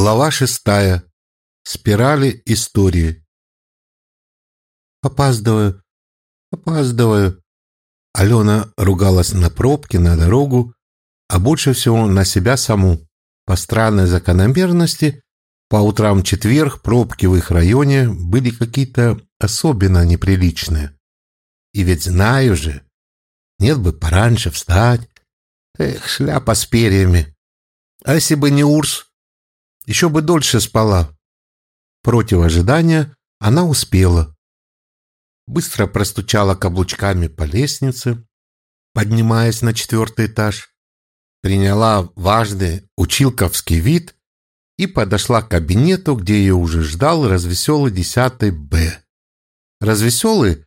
Глава шестая. Спирали истории. Опаздываю, опаздываю. Алена ругалась на пробки, на дорогу, а больше всего на себя саму. По странной закономерности, по утрам четверг пробки в их районе были какие-то особенно неприличные. И ведь знаю же, нет бы пораньше встать. Эх, шляпа с перьями. А если бы не Урс, еще бы дольше спала. Против ожидания она успела. Быстро простучала каблучками по лестнице, поднимаясь на четвертый этаж, приняла важный училковский вид и подошла к кабинету, где ее уже ждал развеселый десятый Б. Развеселый,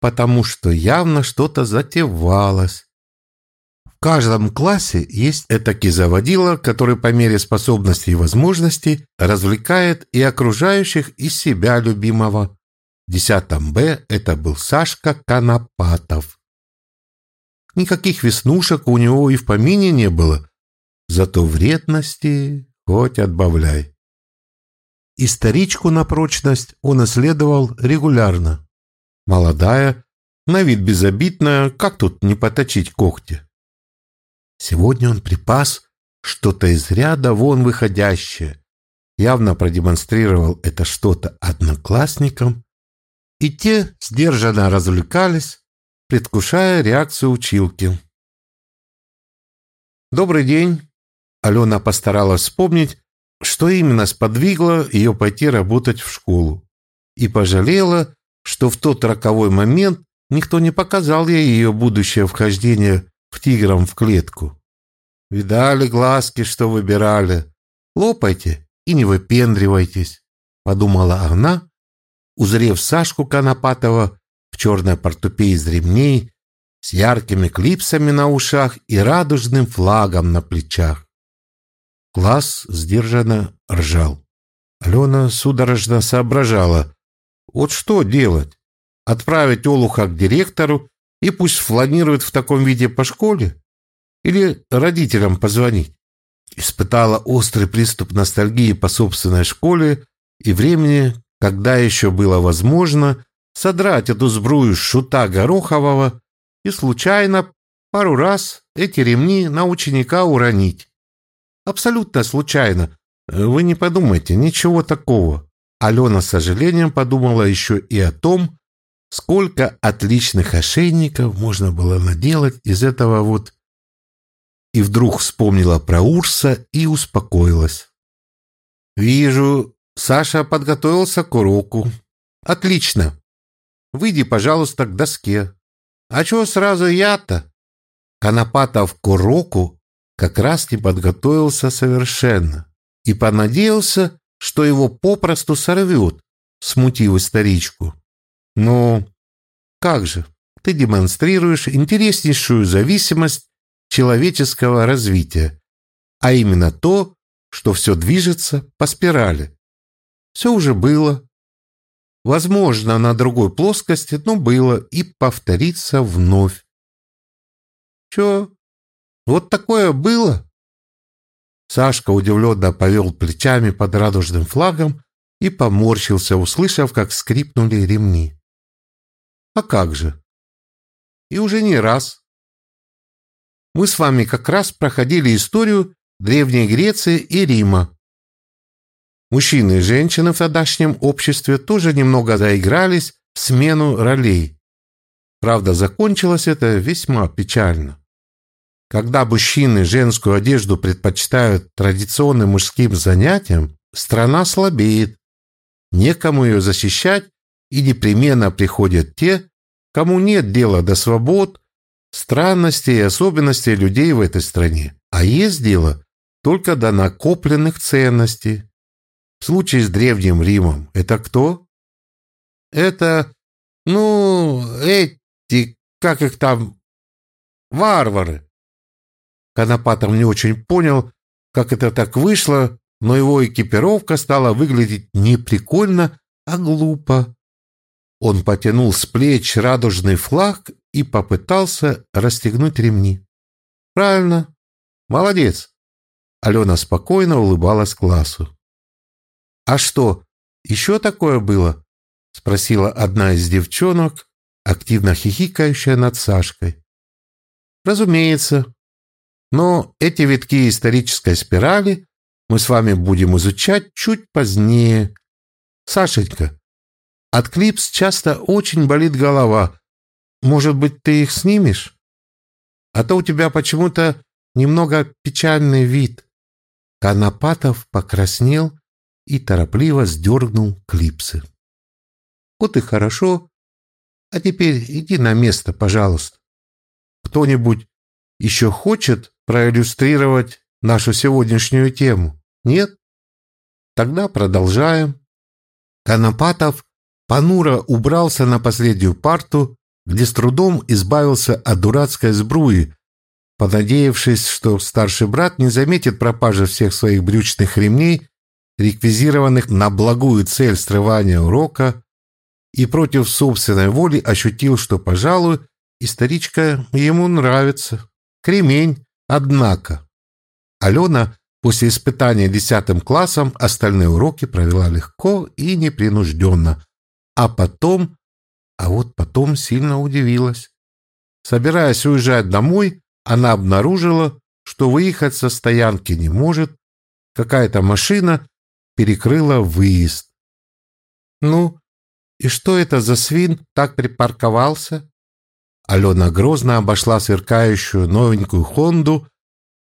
потому что явно что-то затевалось. Каждом классе есть этакий заводила, который по мере способностей и возможностей развлекает и окружающих, и себя любимого. В десятом Б это был Сашка Конопатов. Никаких веснушек у него и в помине не было, зато вредности хоть отбавляй. И старичку на прочность он исследовал регулярно. Молодая, на вид безобидная, как тут не поточить когти? Сегодня он припас что-то из ряда вон выходящее, явно продемонстрировал это что-то одноклассникам, и те сдержанно развлекались, предвкушая реакцию училки. «Добрый день!» Алена постаралась вспомнить, что именно сподвигло ее пойти работать в школу, и пожалела, что в тот роковой момент никто не показал ей ее будущее вхождение в тиграм в клетку. Видали глазки, что выбирали. Лопайте и не выпендривайтесь, подумала она, узрев Сашку Конопатова в черной портупее из ремней, с яркими клипсами на ушах и радужным флагом на плечах. Класс сдержанно ржал. Алена судорожно соображала. Вот что делать? Отправить Олуха к директору и пусть фланирует в таком виде по школе? Или родителям позвонить? Испытала острый приступ ностальгии по собственной школе и времени, когда еще было возможно содрать эту сбрую шута Горохового и случайно пару раз эти ремни на ученика уронить. Абсолютно случайно. Вы не подумайте, ничего такого. Алена с сожалением подумала еще и о том, сколько отличных ошейников можно было наделать из этого вот... И вдруг вспомнила про Урса и успокоилась. «Вижу, Саша подготовился к уроку. Отлично. Выйди, пожалуйста, к доске. А чего сразу я-то?» Конопатов к уроку как раз не подготовился совершенно и понадеялся, что его попросту сорвет, смутив старичку. Ну, как же, ты демонстрируешь интереснейшую зависимость человеческого развития, а именно то, что все движется по спирали. Все уже было. Возможно, на другой плоскости, но было и повторится вновь. Че? Вот такое было? Сашка удивленно повел плечами под радужным флагом и поморщился, услышав, как скрипнули ремни. А как же? И уже не раз. Мы с вами как раз проходили историю Древней Греции и Рима. Мужчины и женщины в тогдашнем обществе тоже немного заигрались в смену ролей. Правда, закончилось это весьма печально. Когда мужчины женскую одежду предпочитают традиционным мужским занятиям, страна слабеет. Некому ее защищать, и непременно приходят те, кому нет дела до свобод, странностей и особенностей людей в этой стране, а есть дело только до накопленных ценностей. В случае с Древним Римом это кто? Это, ну, эти, как их там, варвары. Конопатов не очень понял, как это так вышло, но его экипировка стала выглядеть не прикольно, а глупо. Он потянул с плеч радужный флаг и попытался расстегнуть ремни. «Правильно. Молодец. Алена спокойно улыбалась классу. «А что, еще такое было?» — спросила одна из девчонок, активно хихикающая над Сашкой. «Разумеется. Но эти витки исторической спирали мы с вами будем изучать чуть позднее. Сашенька, от клипс часто очень болит голова. Может быть, ты их снимешь? А то у тебя почему-то немного печальный вид». Конопатов покраснел и торопливо сдернул клипсы. «Вот и хорошо. А теперь иди на место, пожалуйста. Кто-нибудь еще хочет проиллюстрировать нашу сегодняшнюю тему? Нет? Тогда продолжаем». Конопатов понуро убрался на последнюю парту, где с трудом избавился от дурацкой сбруи, понадеявшись, что старший брат не заметит пропажи всех своих брючных ремней, реквизированных на благую цель срывания урока, и против собственной воли ощутил, что, пожалуй, историчка ему нравится. Кремень, однако. Алена после испытания десятым классом остальные уроки провела легко и непринужденно, а потом, а вот потом сильно удивилась. Собираясь уезжать домой, она обнаружила, что выехать со стоянки не может. Какая-то машина перекрыла выезд. «Ну, и что это за свин так припарковался?» Алена грозно обошла сверкающую новенькую «Хонду»,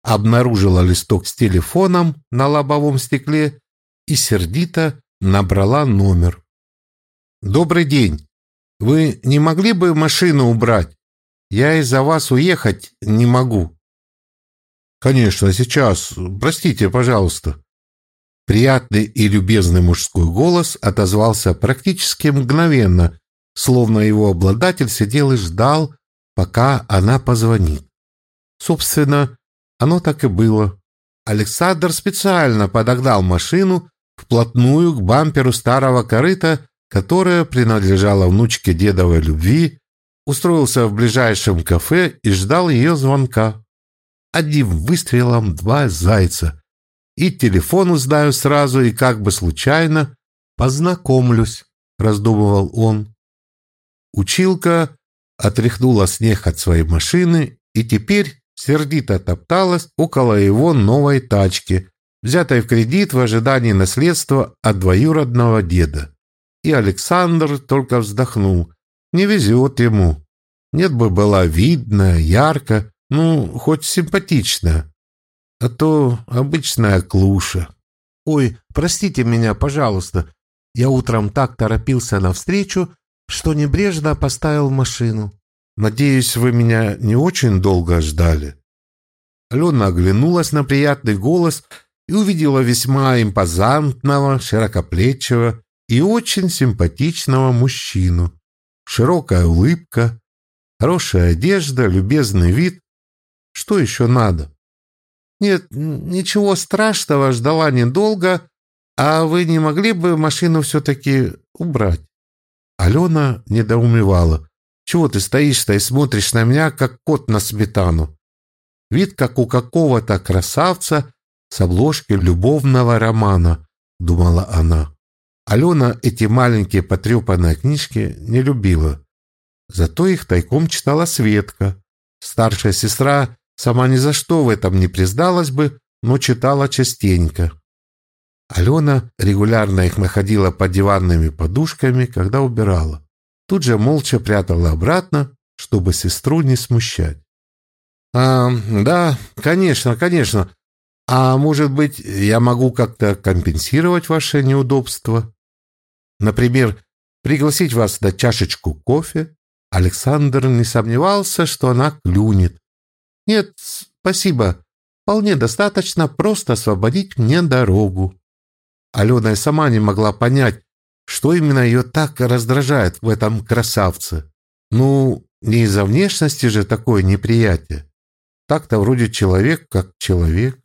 обнаружила листок с телефоном на лобовом стекле и сердито набрала номер. «Добрый день. Вы не могли бы машину убрать? Я из-за вас уехать не могу». «Конечно, сейчас. Простите, пожалуйста». Приятный и любезный мужской голос отозвался практически мгновенно, словно его обладатель сидел и ждал, пока она позвонит. Собственно, оно так и было. Александр специально подогнал машину вплотную к бамперу старого корыта, которое принадлежало внучке дедовой любви, устроился в ближайшем кафе и ждал ее звонка. Одним выстрелом два зайца. И телефон узнаю сразу, и как бы случайно познакомлюсь, раздумывал он. Училка отряхнула снег от своей машины и теперь сердито топталась около его новой тачки, взятой в кредит в ожидании наследства от двоюродного деда. И Александр только вздохнул. Не везет ему. Нет бы была видная, ярко, ну, хоть симпатичная. А то обычная клуша. Ой, простите меня, пожалуйста. Я утром так торопился навстречу, что небрежно поставил машину. Надеюсь, вы меня не очень долго ждали. Алена оглянулась на приятный голос и увидела весьма импозантного, широкоплечего и очень симпатичного мужчину широкая улыбка, хорошая одежда, любезный вид. Что еще надо? Нет, ничего страшного, ждала недолго, а вы не могли бы машину все-таки убрать? Алена недоумевала. Чего ты стоишь-то и смотришь на меня, как кот на сметану? Вид, как у какого-то красавца с обложки любовного романа, думала она. Алена эти маленькие потрепанные книжки не любила. Зато их тайком читала Светка. Старшая сестра сама ни за что в этом не призналась бы, но читала частенько. Алена регулярно их находила под диванными подушками, когда убирала. Тут же молча прятала обратно, чтобы сестру не смущать. «А, да, конечно, конечно. А может быть, я могу как-то компенсировать ваше неудобство?» Например, пригласить вас на чашечку кофе. Александр не сомневался, что она клюнет. Нет, спасибо. Вполне достаточно просто освободить мне дорогу. Алена и сама не могла понять, что именно ее так раздражает в этом красавце. Ну, не из-за внешности же такое неприятие. Так-то вроде человек как человек.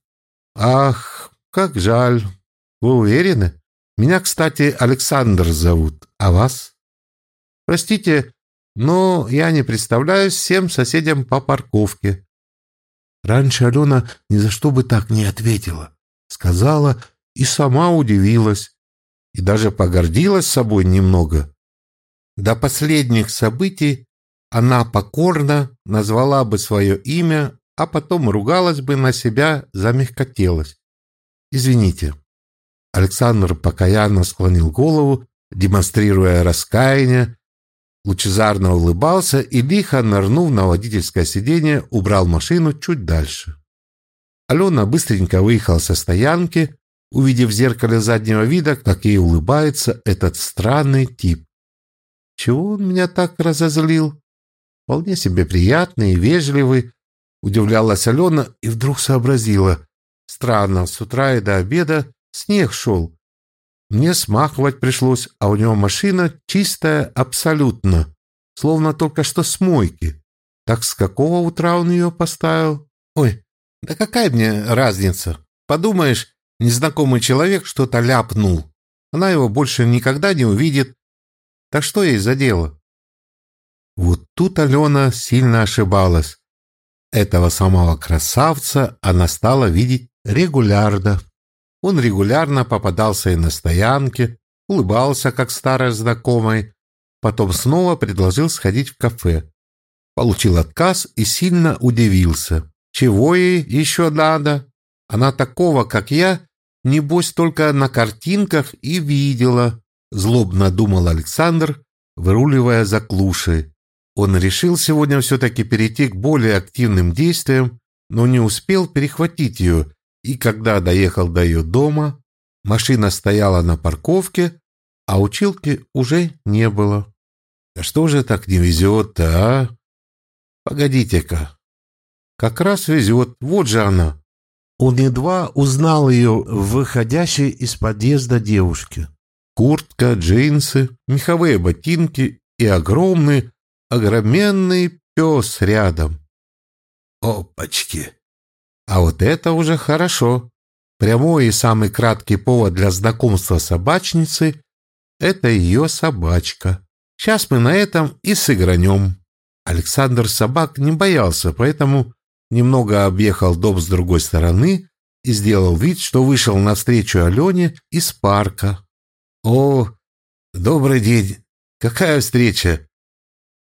Ах, как жаль. Вы уверены? Меня, кстати, Александр зовут, а вас? Простите, но я не представляюсь всем соседям по парковке. Раньше Алена ни за что бы так не ответила. Сказала и сама удивилась. И даже погордилась собой немного. До последних событий она покорно назвала бы свое имя, а потом ругалась бы на себя за мягкотелость. «Извините». Александр покаянно склонил голову, демонстрируя раскаяние, лучезарно улыбался и, лихо нырнув на водительское сиденье, убрал машину чуть дальше. Алена быстренько выехала со стоянки, увидев в зеркале заднего вида, как ей улыбается этот странный тип. Чего он меня так разозлил? Вполне себе приятный и вежливый, удивлялась Алена и вдруг сообразила. Странно, с утра и до обеда снег шел. Мне смахивать пришлось, а у него машина чистая абсолютно, словно только что с мойки. Так с какого утра он ее поставил? Ой, да какая мне разница? Подумаешь, незнакомый человек что-то ляпнул. Она его больше никогда не увидит. Так что ей за дело? Вот тут Алена сильно ошибалась. Этого самого красавца она стала видеть регулярно. Он регулярно попадался и на стоянке, улыбался, как старый знакомый, потом снова предложил сходить в кафе. Получил отказ и сильно удивился. Чего ей еще надо? Она такого, как я, небось только на картинках и видела, злобно думал Александр, выруливая за клушей. Он решил сегодня все-таки перейти к более активным действиям, но не успел перехватить ее, и когда доехал до ее дома, машина стояла на парковке, а училки уже не было. Да что же так не везет-то, а? Погодите-ка. Как раз везет, вот же она. Он едва узнал ее выходящей из подъезда девушке. Куртка, джинсы, меховые ботинки и огромный, огроменный пес рядом. Опачки! А вот это уже хорошо. Прямой и самый краткий повод для знакомства с собачницей – это ее собачка. Сейчас мы на этом и сыгранем. Александр собак не боялся, поэтому немного объехал дом с другой стороны и сделал вид, что вышел навстречу Алене из парка. «О, добрый день! Какая встреча!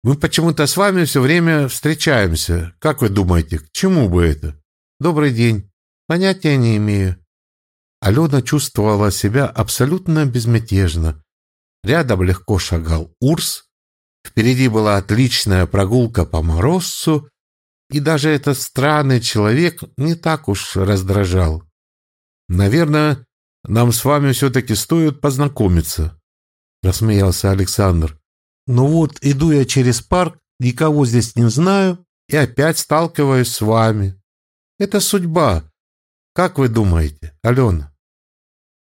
Мы почему-то с вами все время встречаемся. Как вы думаете, к чему бы это?» «Добрый день. Понятия не имею». Алена чувствовала себя абсолютно безмятежно. Рядом легко шагал Урс. Впереди была отличная прогулка по Мороссу, и даже этот странный человек не так уж раздражал. «Наверное, нам с вами все-таки стоит познакомиться», — рассмеялся Александр. «Ну вот, иду я через парк, никого здесь не знаю, и опять сталкиваюсь с вами. Это судьба. Как вы думаете, Алена?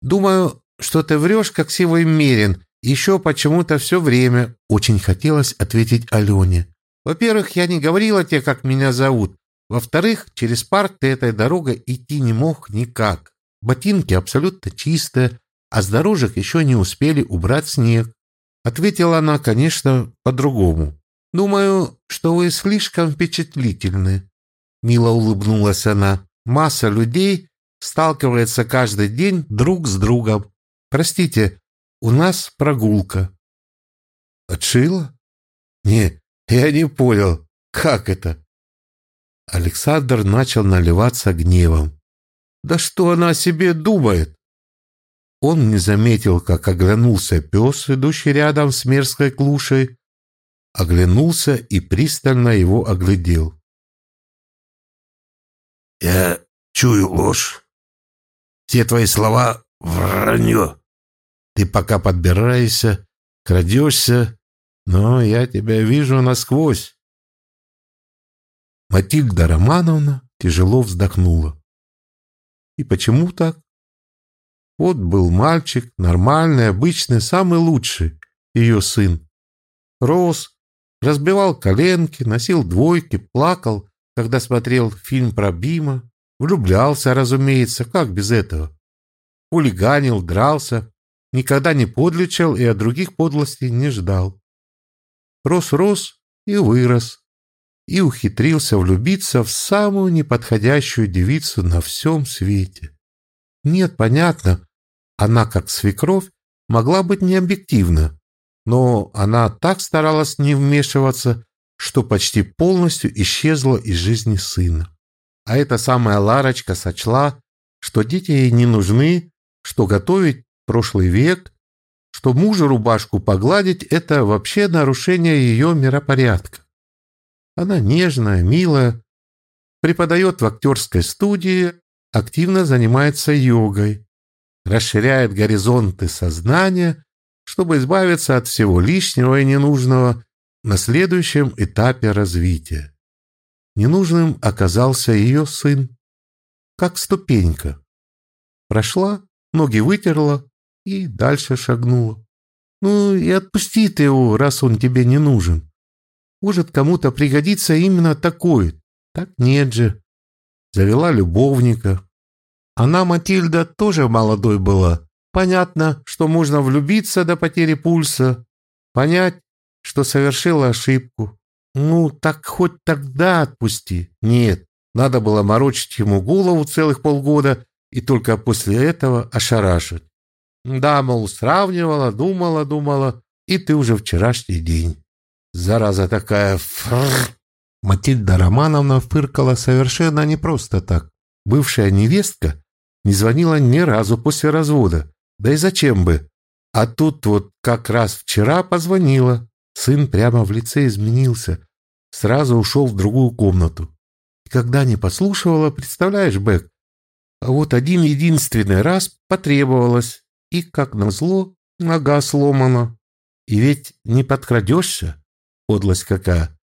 Думаю, что ты врешь, как сивый мерин. Еще почему-то все время очень хотелось ответить Алене. Во-первых, я не говорила тебе, как меня зовут. Во-вторых, через парк ты этой дорогой идти не мог никак. Ботинки абсолютно чистые, а с дорожек еще не успели убрать снег. Ответила она, конечно, по-другому. Думаю, что вы слишком впечатлительны. Мило улыбнулась она. Масса людей сталкивается каждый день друг с другом. Простите, у нас прогулка. Отшила? Не, я не понял, как это? Александр начал наливаться гневом. Да что она о себе думает? Он не заметил, как оглянулся пес, идущий рядом с мерзкой клушей, оглянулся и пристально его оглядел. Я чую ложь. Все твои слова — вранье. Ты пока подбираешься, крадешься, но я тебя вижу насквозь. Матильда Романовна тяжело вздохнула. И почему так? Вот был мальчик, нормальный, обычный, самый лучший, ее сын. Рос, разбивал коленки, носил двойки, плакал, когда смотрел фильм про Бима. Влюблялся, разумеется, как без этого. Хулиганил, дрался, никогда не подлечил и от других подлостей не ждал. Рос-рос и вырос. и ухитрился влюбиться в самую неподходящую девицу на всем свете. Нет, понятно, она, как свекровь, могла быть необъективна, но она так старалась не вмешиваться, что почти полностью исчезла из жизни сына. А эта самая Ларочка сочла, что дети ей не нужны, что готовить прошлый век, что мужа рубашку погладить – это вообще нарушение ее миропорядка. Она нежная, милая, преподает в актерской студии, активно занимается йогой, расширяет горизонты сознания, чтобы избавиться от всего лишнего и ненужного на следующем этапе развития. Ненужным оказался ее сын, как ступенька. Прошла, ноги вытерла и дальше шагнула. Ну и отпусти ты его, раз он тебе не нужен. Может, кому-то пригодится именно такой. Так нет же. Завела любовника. Она, Матильда, тоже молодой была. Понятно, что можно влюбиться до потери пульса, понять, что совершила ошибку. Ну, так хоть тогда отпусти. Нет, надо было морочить ему голову целых полгода и только после этого ошарашить. Да, мол, сравнивала, думала, думала, и ты уже вчерашний день. Зараза такая, фррр. Матильда Романовна фыркала совершенно не просто так. Бывшая невестка не звонила ни разу после развода. Да и зачем бы? А тут вот как раз вчера позвонила. Сын прямо в лице изменился. Сразу ушел в другую комнату. И когда не послушивала, представляешь, Бэк, а вот один единственный раз потребовалось, и, как назло, нога сломана. И ведь не подкрадешься, подлость какая.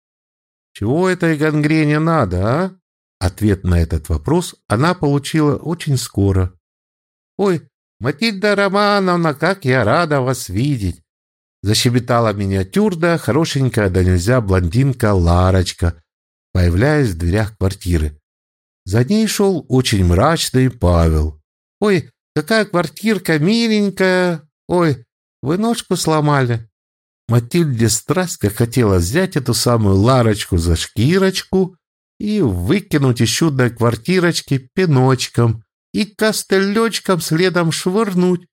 Чего этой гангрене надо, а? Ответ на этот вопрос она получила очень скоро. «Ой, Матильда Романовна, как я рада вас видеть!» Защебетала миниатюрная, хорошенькая да нельзя блондинка Ларочка, появляясь в дверях квартиры. За ней шел очень мрачный Павел. «Ой, какая квартирка миленькая! Ой, вы ножку сломали!» Матильде страсть как хотела взять эту самую Ларочку за шкирочку и выкинуть из чудной квартирочки пиночком и костылечком следом швырнуть.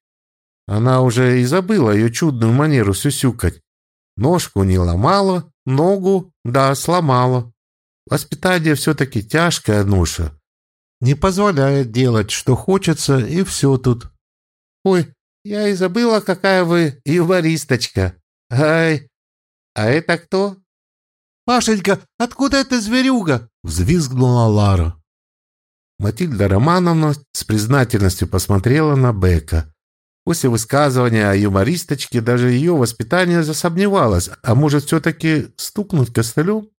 Она уже и забыла ее чудную манеру сюсюкать. Ножку не ломала, ногу, да, сломала. Воспитание все-таки тяжкая ноша. Не позволяет делать, что хочется, и все тут. Ой, я и забыла, какая вы юмористочка. Ай, а это кто? Пашенька, откуда эта зверюга? Взвизгнула Лара. Матильда Романовна с признательностью посмотрела на Бека. После высказывания о юмористочке даже ее воспитание засомневалось, а может все-таки стукнуть костылем?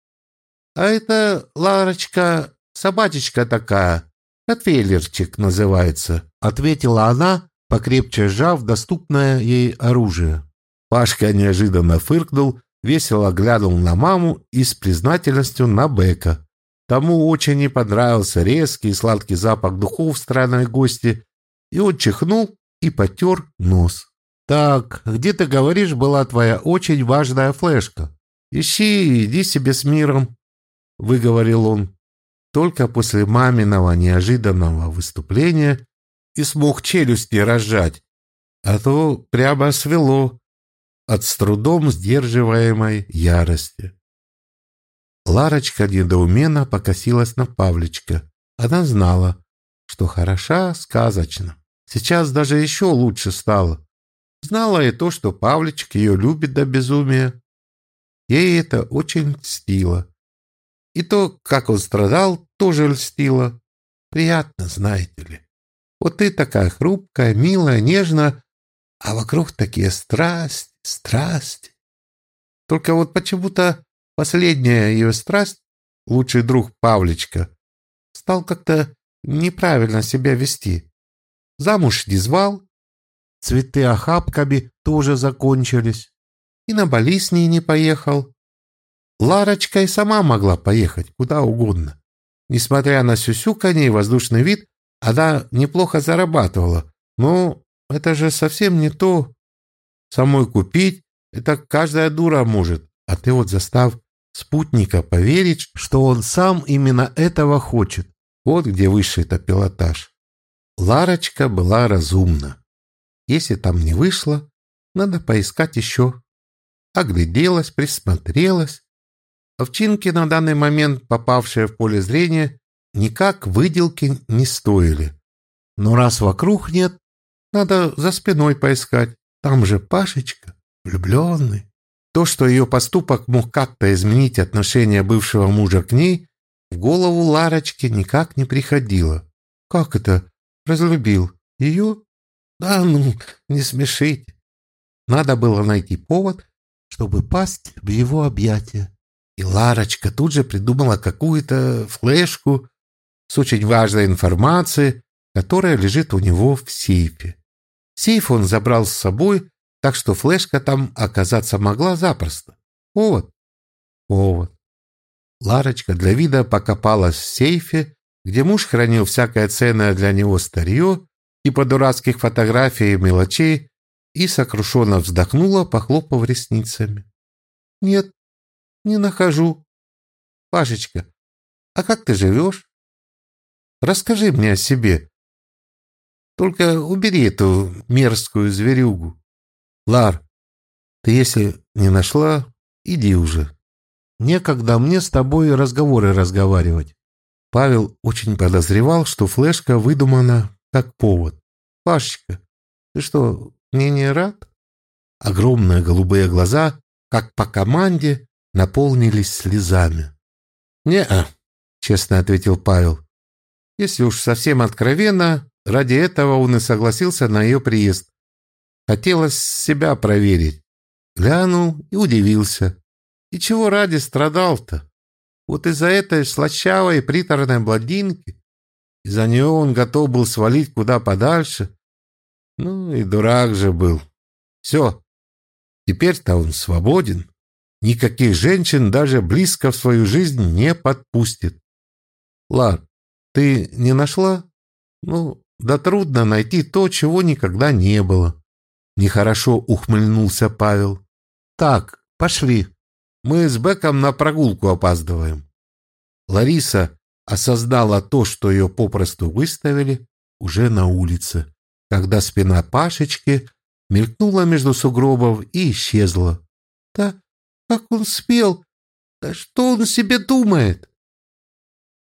А это Ларочка, собачечка такая, Ротвейлерчик называется, ответила она, покрепче сжав доступное ей оружие. Пашка неожиданно фыркнул, весело глянул на маму и с признательностью на Бека. Тому очень не понравился резкий и сладкий запах духов странной гости, и он чихнул и потер нос. «Так, где, ты говоришь, была твоя очень важная флешка? Ищи, иди себе с миром», — выговорил он. Только после маминого неожиданного выступления и смог челюсти разжать, а то прямо свело от с трудом сдерживаемой ярости. Ларочка недоуменно покосилась на Павличка. Она знала, что хороша сказочно. Сейчас даже еще лучше стало. Знала и то, что Павличек ее любит до безумия. Ей это очень льстило. И то, как он страдал, тоже льстило. Приятно, знаете ли. Вот ты такая хрупкая, милая, нежная, а вокруг такие страсть, страсть. Только вот почему-то последняя ее страсть, лучший друг Павличка, стал как-то неправильно себя вести. Замуж не звал, цветы охапками тоже закончились, и на Бали с ней не поехал. Ларочка и сама могла поехать куда угодно. Несмотря на сюсюканье и воздушный вид, она неплохо зарабатывала, но это же совсем не то. Самой купить — это каждая дура может, а ты вот застав спутника поверить, что он сам именно этого хочет. Вот где высший-то пилотаж. Ларочка была разумна. Если там не вышло, надо поискать еще. Огляделась, присмотрелась. Овчинки, на данный момент попавшие в поле зрения, никак выделки не стоили. Но раз вокруг нет, надо за спиной поискать. Там же Пашечка, влюбленный. То, что ее поступок мог как-то изменить отношение бывшего мужа к ней, в голову Ларочки никак не приходило. Как это? Разлюбил? Ее? Да ну, не смешить. Надо было найти повод, чтобы пасть в его объятия. И Ларочка тут же придумала какую-то флешку с очень важной информацией, которая лежит у него в сейфе. Сейф он забрал с собой, так что флешка там оказаться могла запросто. Повод. Повод. Ларочка для вида покопалась в сейфе, где муж хранил всякое ценное для него старье, типа дурацких фотографий и мелочей, и сокрушенно вздохнула, похлопав ресницами. «Нет, не нахожу. Пашечка, а как ты живешь? Расскажи мне о себе. Только убери эту мерзкую зверюгу. Лар, ты если не нашла, иди уже. Некогда мне с тобой разговоры разговаривать. Павел очень подозревал, что флешка выдумана как повод. Пашечка, ты что, мне не рад? Огромные голубые глаза, как по команде, наполнились слезами. «Не-а», — честно ответил Павел. Если уж совсем откровенно, ради этого он и согласился на ее приезд. Хотелось себя проверить. Глянул и удивился. И чего ради страдал-то? Вот из-за этой слащавой приторной блондинки, из-за нее он готов был свалить куда подальше. Ну и дурак же был. Все, теперь-то он свободен. Никаких женщин даже близко в свою жизнь не подпустит. Лар, ты не нашла? Ну, да трудно найти то, чего никогда не было. Нехорошо ухмыльнулся Павел. Так, пошли. Мы с Беком на прогулку опаздываем. Лариса осознала то, что ее попросту выставили, уже на улице, когда спина Пашечки мелькнула между сугробов и исчезла. Да как он спел? Да что он себе думает?